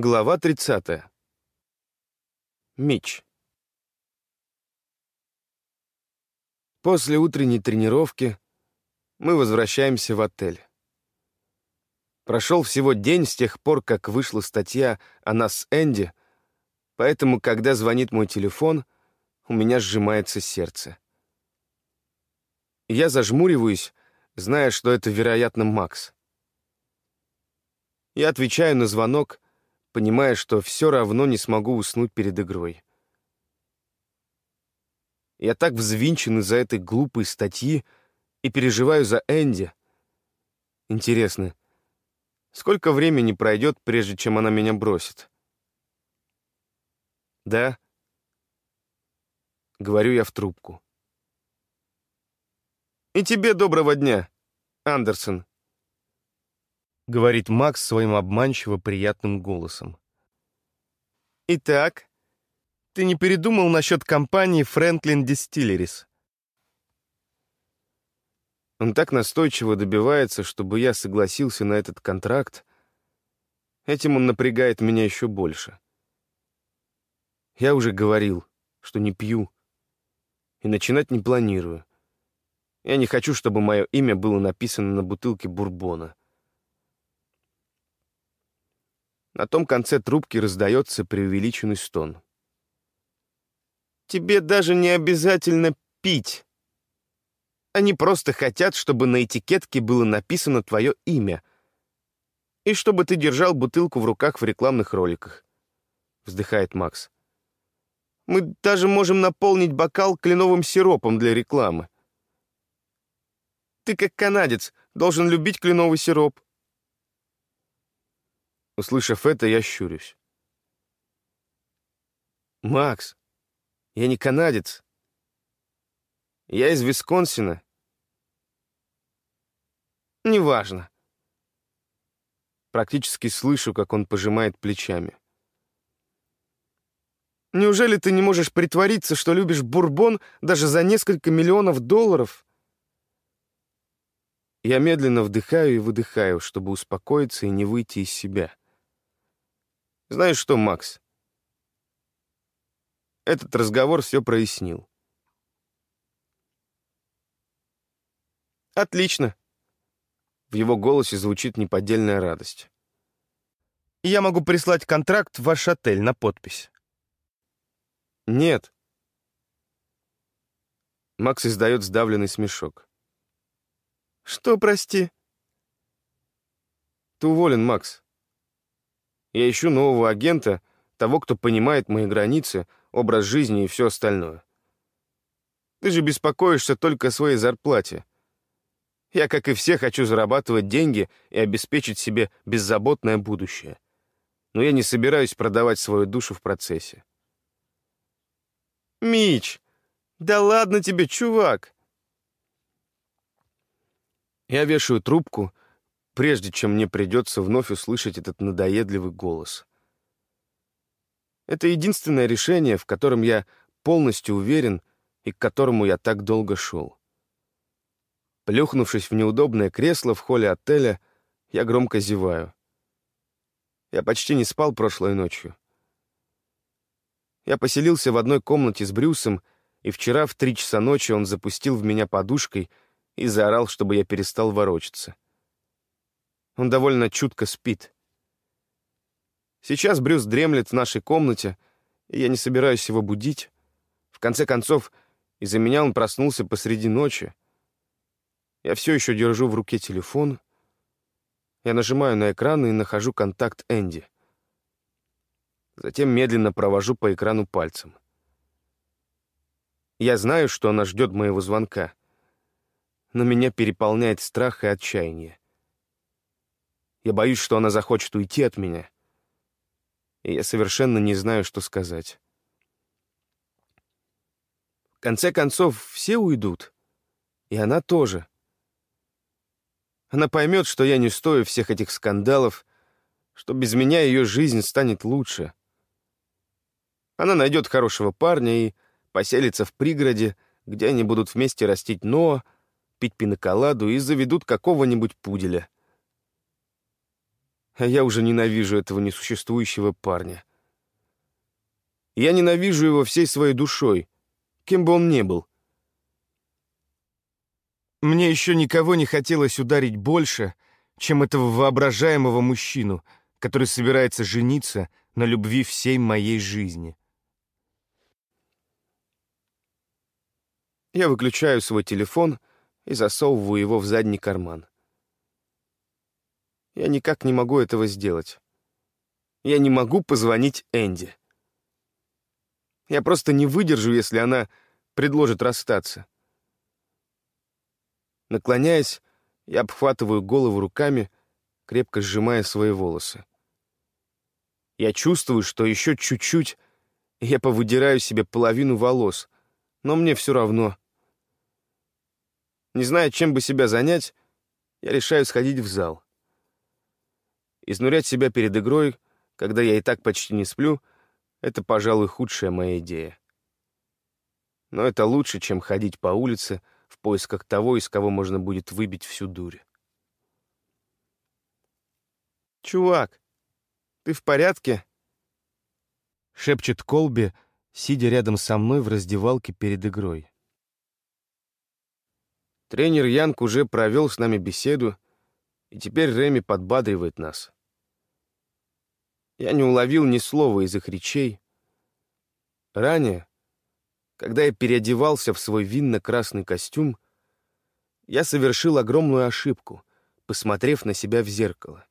Глава 30. Мич. После утренней тренировки мы возвращаемся в отель. Прошел всего день с тех пор, как вышла статья о нас с Энди, поэтому, когда звонит мой телефон, у меня сжимается сердце. Я зажмуриваюсь, зная, что это, вероятно, Макс. Я отвечаю на звонок — понимая, что все равно не смогу уснуть перед игрой. Я так взвинчен из-за этой глупой статьи и переживаю за Энди. Интересно, сколько времени пройдет, прежде чем она меня бросит? Да? Говорю я в трубку. И тебе доброго дня, Андерсон говорит Макс своим обманчиво приятным голосом. «Итак, ты не передумал насчет компании Franklin Distilleries?» Он так настойчиво добивается, чтобы я согласился на этот контракт. Этим он напрягает меня еще больше. Я уже говорил, что не пью. И начинать не планирую. Я не хочу, чтобы мое имя было написано на бутылке бурбона. На том конце трубки раздается преувеличенный стон. «Тебе даже не обязательно пить. Они просто хотят, чтобы на этикетке было написано твое имя и чтобы ты держал бутылку в руках в рекламных роликах», — вздыхает Макс. «Мы даже можем наполнить бокал кленовым сиропом для рекламы. Ты, как канадец, должен любить кленовый сироп. Услышав это, я щурюсь. «Макс, я не канадец. Я из Висконсина». «Неважно». Практически слышу, как он пожимает плечами. «Неужели ты не можешь притвориться, что любишь бурбон даже за несколько миллионов долларов?» Я медленно вдыхаю и выдыхаю, чтобы успокоиться и не выйти из себя. Знаешь что, Макс? Этот разговор все прояснил. Отлично. В его голосе звучит неподдельная радость. Я могу прислать контракт в ваш отель на подпись. Нет. Макс издает сдавленный смешок. Что, прости? Ты уволен, Макс. Я ищу нового агента, того, кто понимает мои границы, образ жизни и все остальное. Ты же беспокоишься только о своей зарплате. Я, как и все, хочу зарабатывать деньги и обеспечить себе беззаботное будущее. Но я не собираюсь продавать свою душу в процессе. «Мич, да ладно тебе, чувак!» Я вешаю трубку прежде чем мне придется вновь услышать этот надоедливый голос. Это единственное решение, в котором я полностью уверен и к которому я так долго шел. Плюхнувшись в неудобное кресло в холле отеля, я громко зеваю. Я почти не спал прошлой ночью. Я поселился в одной комнате с Брюсом, и вчера в три часа ночи он запустил в меня подушкой и заорал, чтобы я перестал ворочаться. Он довольно чутко спит. Сейчас Брюс дремлет в нашей комнате, и я не собираюсь его будить. В конце концов, из-за меня он проснулся посреди ночи. Я все еще держу в руке телефон. Я нажимаю на экран и нахожу контакт Энди. Затем медленно провожу по экрану пальцем. Я знаю, что она ждет моего звонка, но меня переполняет страх и отчаяние. Я боюсь, что она захочет уйти от меня. И я совершенно не знаю, что сказать. В конце концов, все уйдут. И она тоже. Она поймет, что я не стою всех этих скандалов, что без меня ее жизнь станет лучше. Она найдет хорошего парня и поселится в пригороде, где они будут вместе растить Ноа, пить пиноколаду и заведут какого-нибудь пуделя — А я уже ненавижу этого несуществующего парня. Я ненавижу его всей своей душой, кем бы он ни был. Мне еще никого не хотелось ударить больше, чем этого воображаемого мужчину, который собирается жениться на любви всей моей жизни. Я выключаю свой телефон и засовываю его в задний карман. Я никак не могу этого сделать. Я не могу позвонить Энди. Я просто не выдержу, если она предложит расстаться. Наклоняясь, я обхватываю голову руками, крепко сжимая свои волосы. Я чувствую, что еще чуть-чуть, я повыдираю себе половину волос, но мне все равно. Не зная, чем бы себя занять, я решаю сходить в зал. Изнурять себя перед игрой, когда я и так почти не сплю, это, пожалуй, худшая моя идея. Но это лучше, чем ходить по улице в поисках того, из кого можно будет выбить всю дурь. «Чувак, ты в порядке?» Шепчет Колби, сидя рядом со мной в раздевалке перед игрой. Тренер Янг уже провел с нами беседу, и теперь Реми подбадривает нас. Я не уловил ни слова из их речей. Ранее, когда я переодевался в свой винно-красный костюм, я совершил огромную ошибку, посмотрев на себя в зеркало.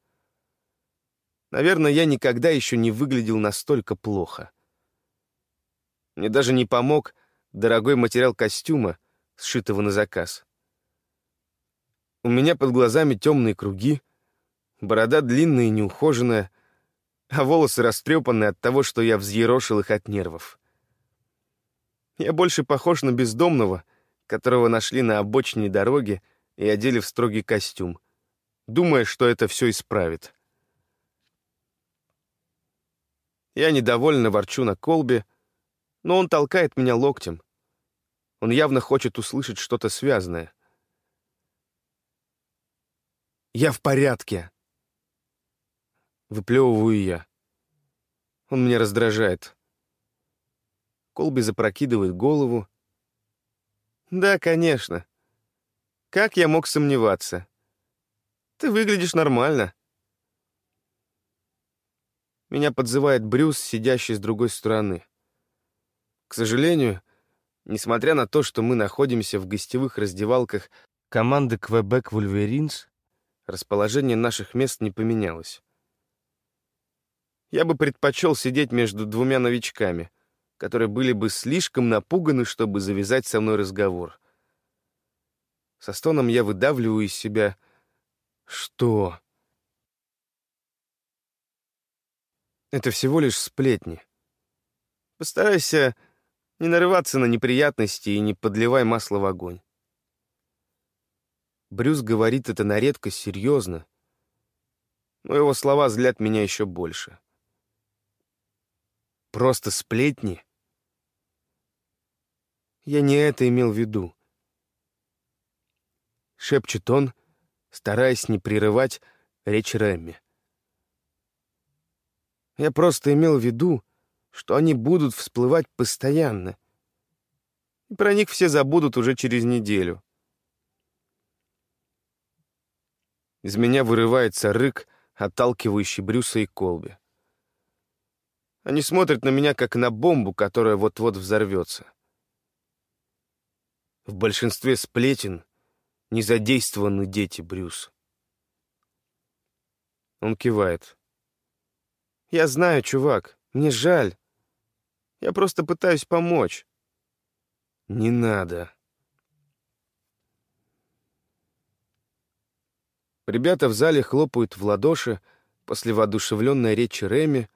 Наверное, я никогда еще не выглядел настолько плохо. Мне даже не помог дорогой материал костюма, сшитого на заказ. У меня под глазами темные круги, борода длинная и неухоженная, а волосы растрепаны от того, что я взъерошил их от нервов. Я больше похож на бездомного, которого нашли на обочине дороги и одели в строгий костюм, думая, что это все исправит. Я недовольно ворчу на колбе, но он толкает меня локтем. Он явно хочет услышать что-то связанное. «Я в порядке», Выплевываю я. Он меня раздражает. Колби запрокидывает голову. «Да, конечно. Как я мог сомневаться? Ты выглядишь нормально». Меня подзывает Брюс, сидящий с другой стороны. К сожалению, несмотря на то, что мы находимся в гостевых раздевалках команды Квебек Вульверинс, расположение наших мест не поменялось. Я бы предпочел сидеть между двумя новичками, которые были бы слишком напуганы, чтобы завязать со мной разговор. Со стоном я выдавливаю из себя «Что?» Это всего лишь сплетни. Постарайся не нарываться на неприятности и не подливай масло в огонь. Брюс говорит это на редкость серьезно, но его слова злят меня еще больше. Просто сплетни? Я не это имел в виду. Шепчет он, стараясь не прерывать речь Рэмми. Я просто имел в виду, что они будут всплывать постоянно. И про них все забудут уже через неделю. Из меня вырывается рык, отталкивающий Брюса и Колби. Они смотрят на меня, как на бомбу, которая вот-вот взорвется. В большинстве сплетен не задействованы дети, Брюс. Он кивает. «Я знаю, чувак, мне жаль. Я просто пытаюсь помочь». «Не надо». Ребята в зале хлопают в ладоши после воодушевленной речи Реми,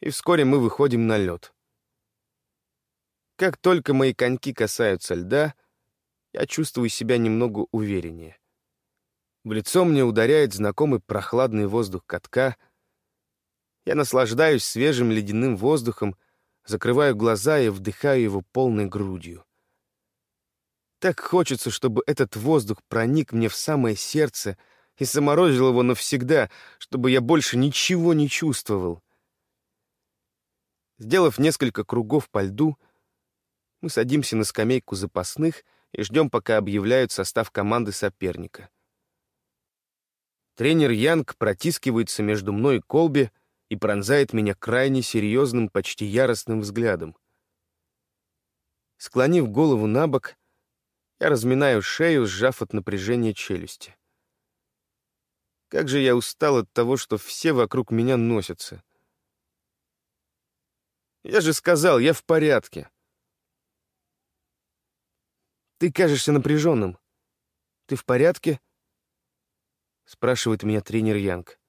и вскоре мы выходим на лед. Как только мои коньки касаются льда, я чувствую себя немного увереннее. В лицо мне ударяет знакомый прохладный воздух катка. Я наслаждаюсь свежим ледяным воздухом, закрываю глаза и вдыхаю его полной грудью. Так хочется, чтобы этот воздух проник мне в самое сердце и заморозил его навсегда, чтобы я больше ничего не чувствовал. Сделав несколько кругов по льду, мы садимся на скамейку запасных и ждем, пока объявляют состав команды соперника. Тренер Янг протискивается между мной и Колби и пронзает меня крайне серьезным, почти яростным взглядом. Склонив голову на бок, я разминаю шею, сжав от напряжения челюсти. Как же я устал от того, что все вокруг меня носятся. Я же сказал, я в порядке. Ты кажешься напряженным. Ты в порядке? Спрашивает меня тренер Янг.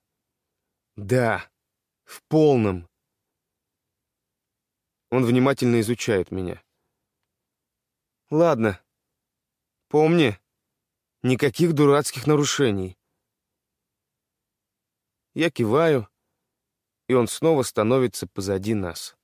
Да, в полном. Он внимательно изучает меня. Ладно. Помни, никаких дурацких нарушений. Я киваю, и он снова становится позади нас.